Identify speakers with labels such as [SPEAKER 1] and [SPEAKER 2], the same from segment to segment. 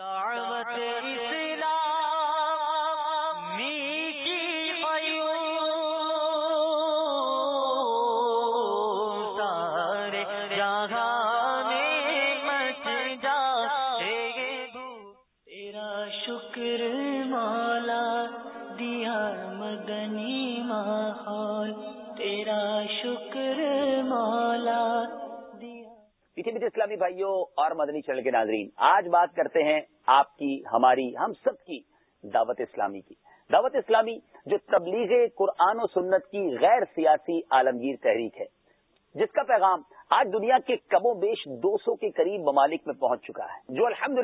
[SPEAKER 1] دعوت اسلام می کی پیو سارے جہانے تیرا شکر مالا، دیا مدنی
[SPEAKER 2] ماحول،
[SPEAKER 1] تیرا شکر
[SPEAKER 3] اسلامی بھائیوں اور مدنی چینل کے ناظرین، آج بات کرتے ہیں آپ کی، ہماری، ہم سب کی دعوت اسلامی کی۔ دعوت اسلامی جو تبلیغ قرآن و سنت کی غیر سیاسی عالمگیر تحریک ہے، جس کا پیغام آج دنیا کے کم و بیش دو سو کے قریب ممالک میں پہنچ چکا ہے، جو الحمد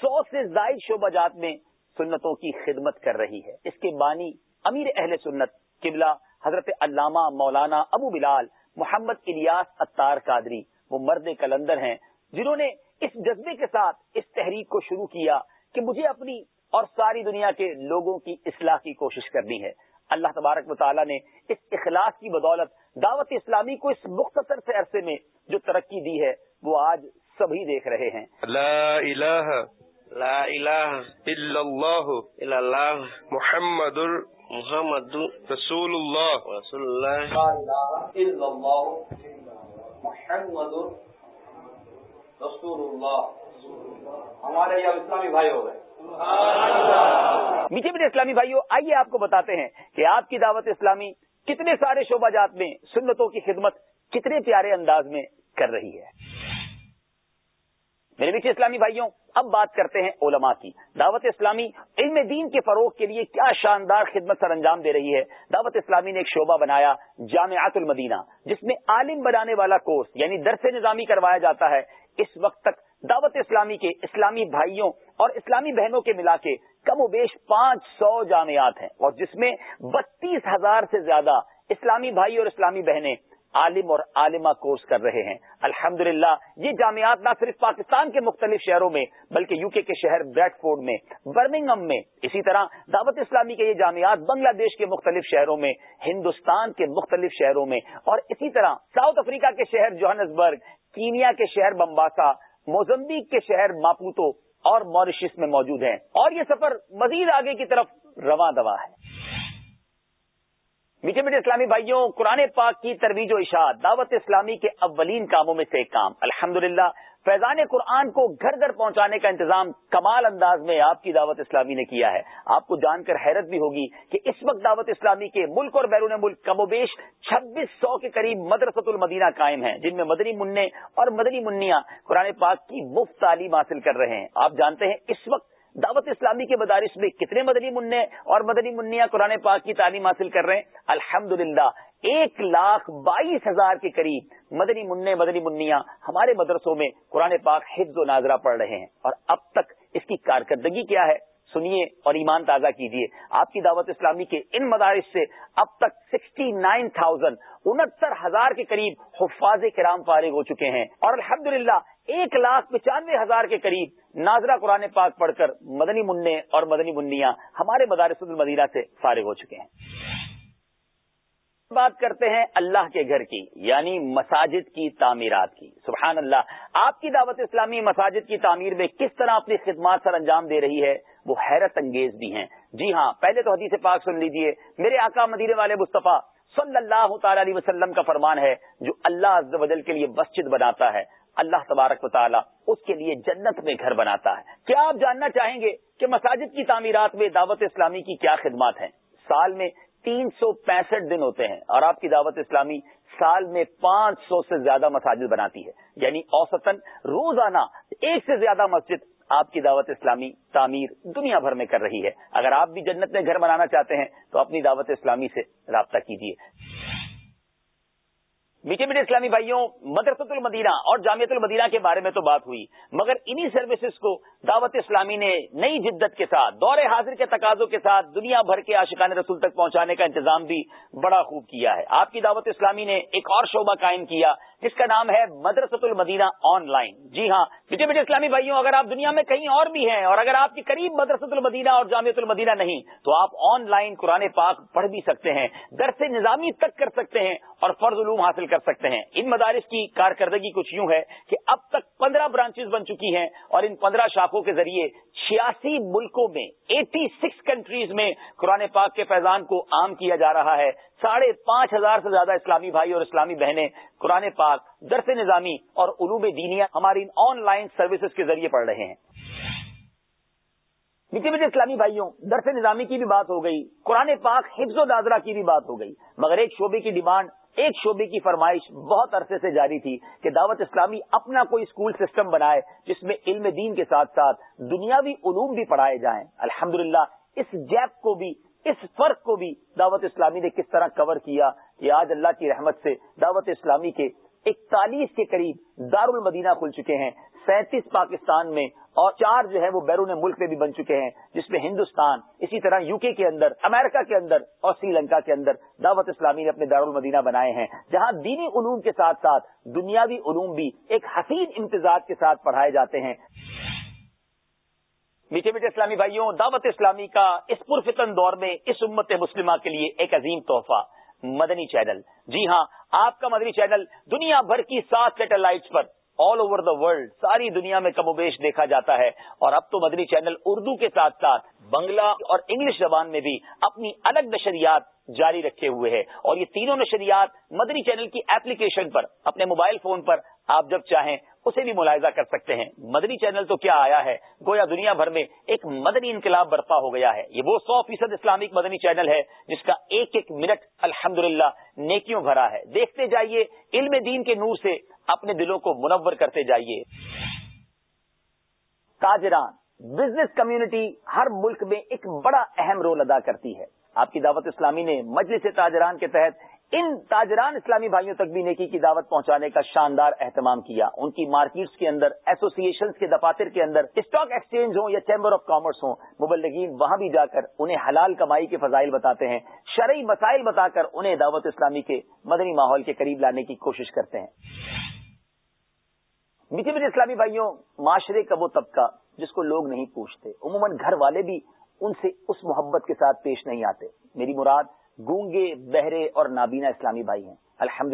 [SPEAKER 3] سو سے زائد شعبہ جات میں سنتوں کی خدمت کر رہی ہے۔ اس کے بانی امیر اہل سنت قبلہ حضرت علامہ مولانا ابو بلال محمد الیاس اتار قادری وہ مرد کلندر ہیں جنہوں نے اس جذبے کے ساتھ اس تحریک کو شروع کیا کہ مجھے اپنی اور ساری دنیا کے لوگوں کی اصلاح کی کوشش کرنی ہے۔ اللہ تبارک مطالعہ نے اس اخلاص کی بدولت دعوت اسلامی کو اس مختصر سے عرصے میں جو ترقی دی ہے وہ آج سبھی دیکھ رہے ہیں۔
[SPEAKER 4] لا الہ لا الہ الا اللہ الا اللہ محمد محمد رسول اللہ۔ رسول اللہ لا الہ الا اللہ۔ محمد رسول اللہ. ہمارے یہاں اسلامی بھائی ہو گئے
[SPEAKER 3] میٹھے میٹھے اسلامی بھائیوں، آئیے آپ کو بتاتے ہیں کہ آپ کی دعوت اسلامی کتنے سارے شعبہ جات میں، سنتوں کی خدمت کتنے پیارے انداز میں کر رہی ہے۔ میرے میٹھے اسلامی بھائیوں، اب بات کرتے ہیں علماء کی۔ دعوت اسلامی علم دین کے فروغ کے لیے کیا شاندار خدمت سر انجام دے رہی ہے۔ دعوت اسلامی نے ایک شعبہ بنایا جامعات المدینہ، جس میں عالم بنانے والا کورس یعنی درس نظامی کروایا جاتا ہے۔ اس وقت تک دعوت اسلامی کے اسلامی بھائیوں اور اسلامی بہنوں کے ملا کے کم و بیش پانچ سو جامعات ہیں، اور جس میں بتیس ہزار سے زیادہ اسلامی بھائی اور اسلامی بہنیں عالم اور عالمہ کورس کر رہے ہیں۔ الحمد یہ جامعات نہ صرف پاکستان کے مختلف شہروں میں، بلکہ یو کے شہر بریڈ فورڈ میں برمنگم میں۔ اسی طرح، دعوت اسلامی کے یہ جامعات بنگلہ دیش کے مختلف شہروں میں، ہندوستان کے مختلف شہروں میں۔ اور اسی طرح، ساؤتھ افریقہ کے شہر جوہنسبرگ کینیا کے شہر بمباسا موزمبیک کے شہر ماپوتو اور موریشس میں موجود ہیں۔ اور یہ سفر مزید آگے کی طرف رواں دوا ہے۔ میٹھے میٹھے اسلامی بھائیوں، قرآن پاک کی ترویج و اشاعت، دعوت اسلامی کے اولین کاموں میں سے ایک کام۔ الحمد فیضان قرآن کو گھر گھر پہنچانے کا انتظام کمال انداز میں آپ کی دعوت اسلامی نے کیا ہے۔ آپ کو جان کر حیرت بھی ہوگی کہ اس وقت دعوت اسلامی کے ملک اور بیرون ملک کم و بیش چھبیس سو کے قریب مدرسۃ المدینہ قائم ہیں، جن میں مدنی منع اور مدنی منیا قرآن پاک کی مفت تعلیم حاصل کر رہے ہیں۔ آپ جانتے ہیں، اس وقت دعوت اسلامی کے مدارس میں کتنے مدنی منع اور مدنی منیا قرآن پاک کی تعلیم حاصل کر رہے ہیں؟ الحمد ایک لاکھ بائیس ہزار کے قریب مدنی منع، مدنی منیا ہمارے مدرسوں میں قرآن پاک حفظ و ناظرہ پڑھ رہے ہیں۔ اور اب تک اس کی کارکردگی کیا ہے؟ سنیے اور ایمان تازہ کیجیے۔ آپ کی دعوت اسلامی کے ان مدارس سے اب تک سکسٹی نائن تھاؤزینڈ انہتر ہزار کے قریب حفاظ کرام فارغ ہو چکے ہیں۔ اور الحمدللہ ایک لاکھ پچانوے ہزار کے قریب ناظرہ قرآن پاک پڑھ کر مدنی منع اور مدنی منیا ہمارے مدارس المدینہ سے فارغ ہو چکے ہیں۔ بات کرتے ہیں اللہ کے گھر کی یعنی مساجد کی تعمیرات کی۔ سبحان اللہ، آپ کی دعوت اسلامی مساجد کی تعمیر میں کس طرح اپنی خدمات سر انجام دے رہی ہے، وہ حیرت انگیز بھی ہیں۔ جی ہاں پہلے تو حدیث پاک سن لیجیے۔ میرے آقا مدینے والے مصطفیٰ صلی اللہ تعالی علیہ وسلم کا فرمان ہے، جو اللہ عز و جل کے لیے مسجد بناتا ہے۔ اللہ تبارک و تعالیٰ اس کے لیے جنت میں گھر بناتا ہے۔ کیا آپ جاننا چاہیں گے کہ مساجد کی تعمیرات میں دعوت اسلامی کی کیا خدمات ہیں؟ سال میں تین سو پینسٹھ دن ہوتے ہیں اور آپ کی دعوت اسلامی سال میں پانچ سو سے زیادہ مساجد بناتی ہے۔ یعنی اوسطن روزانہ ایک سے زیادہ مسجد آپ کی دعوت اسلامی تعمیر دنیا بھر میں کر رہی ہے۔ اگر آپ بھی جنت میں گھر بنانا چاہتے ہیں تو اپنی دعوت اسلامی سے رابطہ کیجیے میٹھے میٹھے اسلامی بھائیوں، مدرسۃ المدینہ اور جامعت المدینہ کے بارے میں تو بات ہوئی، مگر انہی سروسز کو دعوت اسلامی نے نئی جدت کے ساتھ، دور حاضر کے تقاضوں کے ساتھ دنیا بھر کے عاشقان رسول تک پہنچانے کا انتظام بھی بڑا خوب کیا ہے۔ آپ کی دعوت اسلامی نے ایک اور شعبہ قائم کیا، جس کا نام ہے مدرسۃ المدینہ آن لائن۔ جی ہاں میٹھے میٹھے اسلامی بھائیوں، اگر آپ دنیا میں کہیں اور بھی ہیں اور اگر آپ کے قریب مدرسۃ المدینہ اور جامعت المدینہ نہیں، تو آپ آن لائن قرآن پاک پڑھ بھی سکتے ہیں، درس نظامی تک کر سکتے ہیں اور فرض علوم حاصل کر کر سکتے ہیں۔ ان مدارس کی کارکردگی کچھ یوں ہے کہ اب تک پندرہ برانچز بن چکی ہیں اور ان پندرہ شاخوں کے ذریعے چھیاسی ملکوں میں ایٹی سکس کنٹریز میں قرآن پاک کے فیضان کو عام کیا جا رہا ہے۔ ساڑھے پانچ ہزار سے زیادہ اسلامی بھائی اور اسلامی بہنیں قرآن پاک، درس نظامی اور علوم دینیا ہماری ان آن لائن سروسز کے ذریعے پڑھ رہے ہیں۔ میٹھے میٹھے اسلامی بھائیوں، درس نظامی کی بھی بات ہو گئی، قرآن پاک حفظ و دادرا کی بھی بات ہو گئی، مگر ایک شعبے کی ڈیمانڈ ایک شعبے کی فرمائش بہت عرصے سے جاری تھی کہ دعوت اسلامی اپنا کوئی اسکول سسٹم بنائے جس میں علم دین کے ساتھ ساتھ دنیاوی علوم بھی پڑھائے جائیں۔ الحمدللہ، اس جیپ کو بھی، اس فرق کو بھی دعوت اسلامی نے کس طرح کور کیا کہ آج اللہ کی رحمت سے دعوت اسلامی کے اکتالیس کے قریب دار المدینہ کھل چکے ہیں، سینتیس پاکستان میں اور چار جو ہے وہ بیرون ملک میں بھی بن چکے ہیں، جس میں ہندوستان اسی طرح یو کے کے اندر، امریکہ کے اندر اور سری لنکا کے اندر دعوت اسلامی نے اپنے دارالمدینہ بنائے ہیں، جہاں دینی علوم کے ساتھ ساتھ دنیاوی علوم بھی ایک حسین امتزاج کے ساتھ پڑھائے جاتے ہیں۔ میٹھے میٹھے اسلامی بھائیوں، دعوت اسلامی کا اس پرفتن دور میں اس امت مسلمہ کے لیے ایک عظیم تحفہ، مدنی چینل۔ جی ہاں آپ کا مدنی چینل دنیا بھر کی سات سیٹلائٹس پر آل اوور دا ورلڈ ساری دنیا میں کم و بیش دیکھا جاتا ہے۔ اور اب تو مدنی چینل اردو کے ساتھ ساتھ بنگلہ اور انگلش زبان میں بھی اپنی الگ نشریات جاری رکھے ہوئے ہیں۔ اور یہ تینوں نشریات مدنی چینل کی ایپلیکیشن پر، اپنے موبائل فون پر آپ جب چاہیں اسے بھی ملاحظہ کر سکتے ہیں۔ مدنی چینل تو کیا آیا ہے؟ گویا دنیا بھر میں ایک مدنی انقلاب برپا ہو گیا ہے۔ یہ وہ سو فیصد اسلامک مدنی چینل ہے جس کا ایک ایک منٹ الحمد نیکیوں بھرا ہے۔ دیکھتے جائیے، علم دین کے نور سے اپنے دلوں کو منور کرتے جائیے۔ تاجران بزنس کمیونٹی ہر ملک میں ایک بڑا اہم رول ادا کرتی ہے۔ آپ کی دعوت اسلامی نے مجلس تاجران کے تحت ان تاجران اسلامی بھائیوں تک بھی نیکی کی دعوت پہنچانے کا شاندار اہتمام کیا۔ ان کی مارکیٹس کے اندر ایسوسیشن کے دفاتر کے اندر اسٹاک ایکسچینج ہوں یا چیمبر آف کامرس ہوں، مبلغین وہاں بھی جا کر انہیں حلال کمائی کے فضائل بتاتے ہیں، شرعی مسائل بتا کر انہیں دعوت اسلامی کے مدنی ماحول کے قریب لانے کی کوشش کرتے ہیں۔ میٹھے میٹھے اسلامی بھائیوں، معاشرے کا وہ طبقہ جس کو لوگ نہیں پوچھتے۔ عموماً گھر والے بھی ان سے اس محبت کے ساتھ پیش نہیں آتے۔ میری مراد گونگے، بہرے اور نابینا اسلامی بھائی ہیں۔ الحمد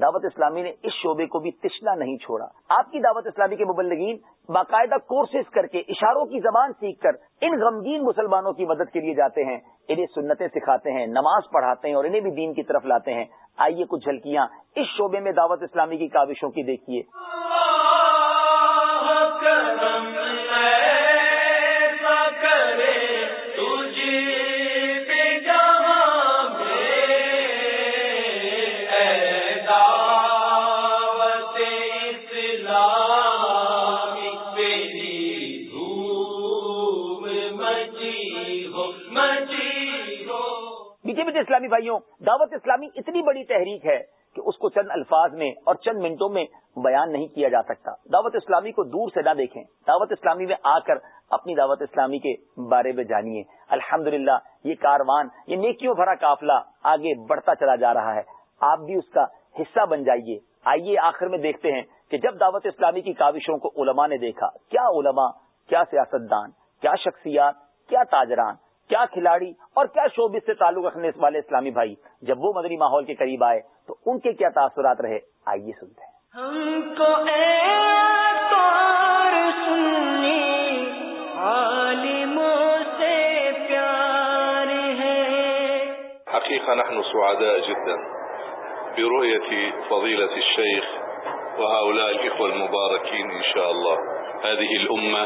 [SPEAKER 3] دعوت اسلامی نے اس شعبے کو بھی تشلا نہیں چھوڑا۔ آپ کی دعوت اسلامی کے مبلغین باقاعدہ کورسز کر کے اشاروں کی زبان سیکھ کر ان غمگین مسلمانوں کی مدد کے لیے جاتے ہیں، انہیں سنتیں سکھاتے ہیں، نماز پڑھاتے ہیں اور انہیں بھی دین کی طرف لاتے ہیں۔ آئیے کچھ جھلکیاں اس شعبے میں دعوت اسلامی کی کاوشوں کی دیکھیے۔ اسلامی بھائیوں، دعوت اسلامی اتنی بڑی تحریک ہے کہ اس کو چند الفاظ میں اور چند منٹوں میں بیان نہیں کیا جا سکتا۔ دعوت اسلامی کو دور سے نہ دیکھیں۔ دعوت اسلامی میں آ کر اپنی دعوت اسلامی کے بارے میں جانیے۔ الحمد یہ کاروان، یہ نیکیوں بھرا قافلہ آگے بڑھتا چلا جا رہا ہے۔ آپ بھی اس کا حصہ بن جائیے۔ آئیے آخر میں دیکھتے ہیں کہ جب دعوت اسلامی کی کاوشوں کو علماء نے دیکھا، کیا علماء، کیا سیاستدان، کیا شخصیات کیا تاجران کیا کھلاڑی اور کیا شوبز سے تعلق رکھنے والے اسلامی بھائی؟ جب وہ مدنی ماحول کے قریب آئے تو ان کے کیا تاثرات رہے؟ آئیے سنتے ہیں۔ ہم کو
[SPEAKER 5] حقيقة نحن سعداء جدا برؤية فضيلة الشيخ وهؤلاء الإخوة المباركين إن شاء الله هذه الأمة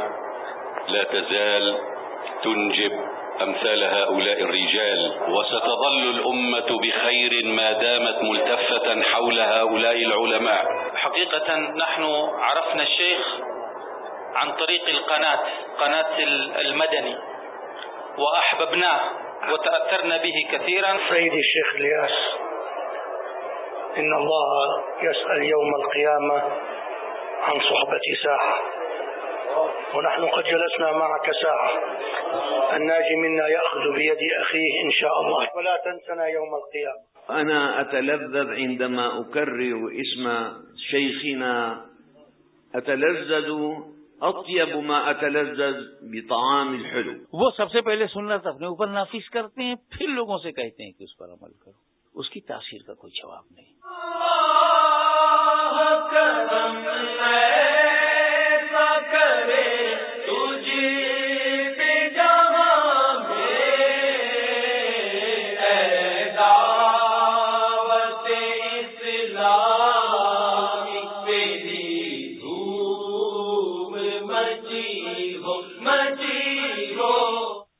[SPEAKER 5] لا تزال تنجب أمثال هؤلاء الرجال وستظل الأمة بخير ما دامت ملتفة حول هؤلاء العلماء. حقيقة نحن عرفنا الشيخ عن طريق القناة قناة المدني وأحببناه وتأثرنا به كثيرا.
[SPEAKER 6] سيدي الشيخ الياس إن الله يسأل يوم القيامة عن صحبة ساعة ونحن قد جلسنا معك ساعة. الناجي منا يأخذ بيد أخيه إن شاء الله. ولا تنسنا يوم القيامة.
[SPEAKER 7] أنا أتلذذ عندما أكرر اسم شيخنا. أتلذذ اطيب ما اتلذذ بطعام الحلو.
[SPEAKER 8] وہ سب سے پہلے سنت اپنے اوپر نافذ کرتے ہیں پھر لوگوں سے کہتے ہیں کہ اس پر عمل کرو. اس کی تاثیر کا کوئی جواب نہیں۔